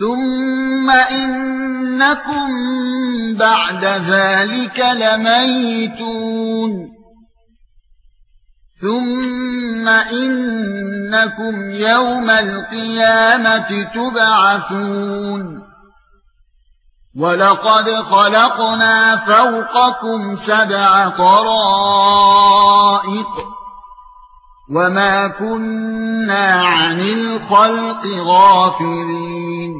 ثُمَّ إِنَّكُمْ بَعْدَ ذَلِكَ لَمَيِّتُونَ ثُمَّ إِنَّكُمْ يَوْمَ الْقِيَامَةِ تُبْعَثُونَ وَلَقَدْ خَلَقْنَا فَوْقَكُمْ سَبْعَ طَرَائِقَ وَمَا كُنَّا عَنِ الْخَلْقِ غَافِلِينَ